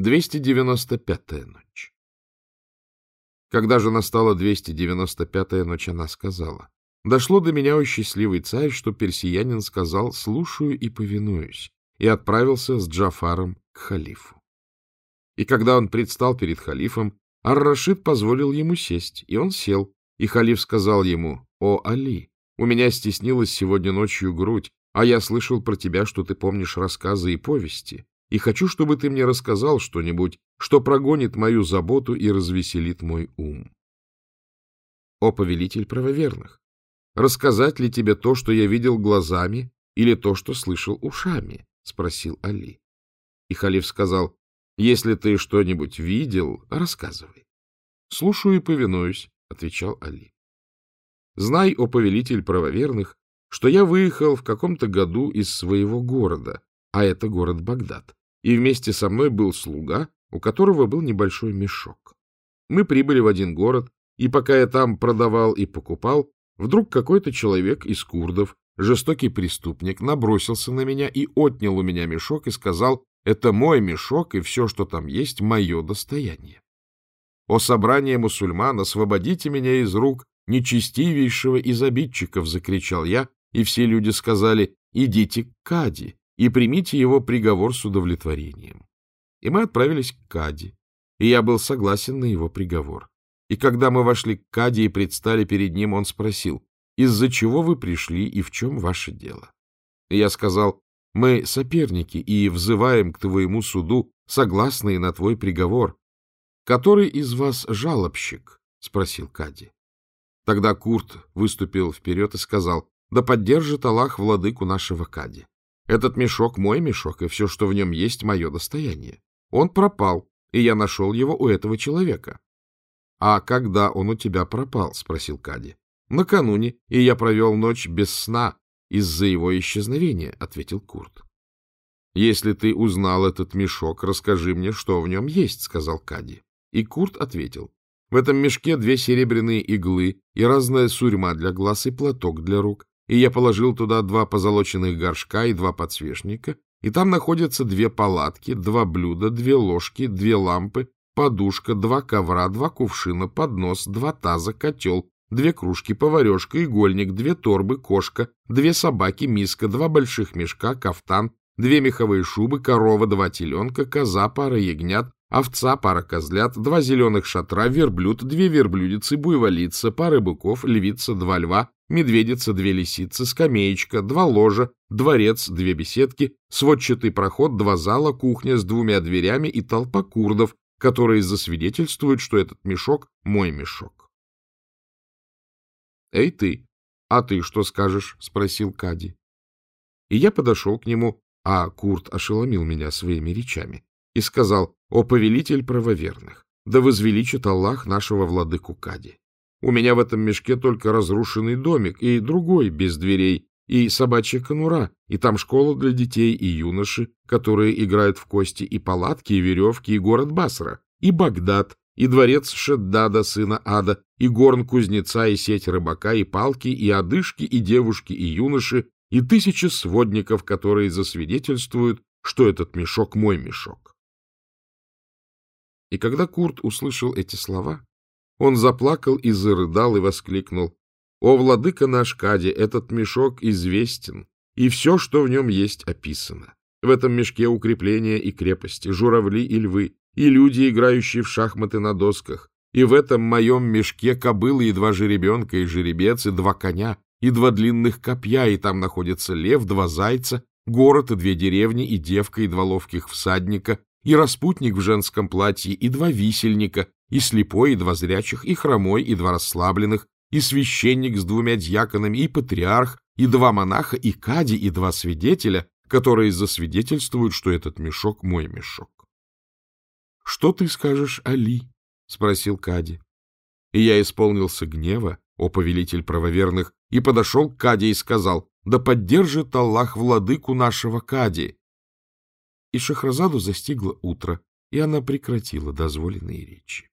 295-я ночь. Когда же настала 295-я ночь, она сказала, «Дошло до меня, о счастливый царь, что персиянин сказал, слушаю и повинуюсь, и отправился с Джафаром к халифу. И когда он предстал перед халифом, Ар-Рашид позволил ему сесть, и он сел, и халиф сказал ему, «О, Али, у меня стеснилась сегодня ночью грудь, а я слышал про тебя, что ты помнишь рассказы и повести и хочу, чтобы ты мне рассказал что-нибудь, что прогонит мою заботу и развеселит мой ум. О, повелитель правоверных, рассказать ли тебе то, что я видел глазами, или то, что слышал ушами? — спросил Али. И халиф сказал, — Если ты что-нибудь видел, рассказывай. — Слушаю и повинуюсь, — отвечал Али. — Знай, о повелитель правоверных, что я выехал в каком-то году из своего города, а это город Багдад, и вместе со мной был слуга, у которого был небольшой мешок. Мы прибыли в один город, и пока я там продавал и покупал, вдруг какой-то человек из курдов, жестокий преступник, набросился на меня и отнял у меня мешок и сказал, это мой мешок, и все, что там есть, мое достояние. О собрание мусульман, освободите меня из рук нечестивейшего из обидчиков, закричал я, и все люди сказали, идите к Кади, и примите его приговор с удовлетворением. И мы отправились к Кади, и я был согласен на его приговор. И когда мы вошли к Кади и предстали перед ним, он спросил, из-за чего вы пришли и в чем ваше дело? И я сказал, мы соперники и взываем к твоему суду, согласные на твой приговор. Который из вас жалобщик? — спросил Кади. Тогда Курт выступил вперед и сказал, да поддержит Аллах владыку нашего Кади. Этот мешок мой мешок, и все, что в нем есть, мое достояние. Он пропал, и я нашел его у этого человека. — А когда он у тебя пропал? — спросил Кади. — Накануне, и я провел ночь без сна из-за его исчезновения, — ответил Курт. — Если ты узнал этот мешок, расскажи мне, что в нем есть, — сказал Кади. И Курт ответил. — В этом мешке две серебряные иглы и разная сурьма для глаз и платок для рук, и я положил туда два позолоченных горшка и два подсвечника, и там находятся две палатки, два блюда, две ложки, две лампы, подушка, два ковра, два кувшина, поднос, два таза, котел, две кружки, поварешка, игольник, две торбы, кошка, две собаки, миска, два больших мешка, кафтан, две меховые шубы, корова, два теленка, коза, пара ягнят, овца, пара козлят, два зеленых шатра, верблюд, две верблюдицы, буйволица, пара быков, львица, два льва, медведица, две лисицы, скамеечка, два ложа, дворец, две беседки, сводчатый проход, два зала, кухня с двумя дверями и толпа курдов, которые засвидетельствуют, что этот мешок — мой мешок. — Эй ты, а ты что скажешь? — спросил Кади. И я подошел к нему, а Курт ошеломил меня своими речами и сказал, «О повелитель правоверных, да возвеличит Аллах нашего владыку Кади! У меня в этом мешке только разрушенный домик и другой без дверей, и собачья конура, и там школа для детей и юноши, которые играют в кости, и палатки, и веревки, и город Басра, и Багдад, и дворец Шеддада, сына Ада, и горн кузнеца, и сеть рыбака, и палки, и одышки, и девушки, и юноши, и тысячи сводников, которые засвидетельствуют, что этот мешок мой мешок. И когда Курт услышал эти слова, он заплакал и зарыдал и воскликнул. «О, владыка наш Кади, этот мешок известен, и все, что в нем есть, описано. В этом мешке укрепления и крепости, журавли и львы, и люди, играющие в шахматы на досках. И в этом моем мешке кобылы и два жеребенка, и жеребец, и два коня, и два длинных копья, и там находится лев, два зайца, город и две деревни, и девка, и два ловких всадника, и распутник в женском платье, и два висельника, и слепой, и два зрячих, и хромой, и два расслабленных, и священник с двумя дьяконами, и патриарх, и два монаха, и кади, и два свидетеля, которые засвидетельствуют, что этот мешок — мой мешок. — Что ты скажешь, Али? — спросил Кади. И я исполнился гнева, о повелитель правоверных, и подошел к Кади и сказал, «Да поддержит Аллах владыку нашего Кади!» И Шахразаду застигло утро, и она прекратила дозволенные речи.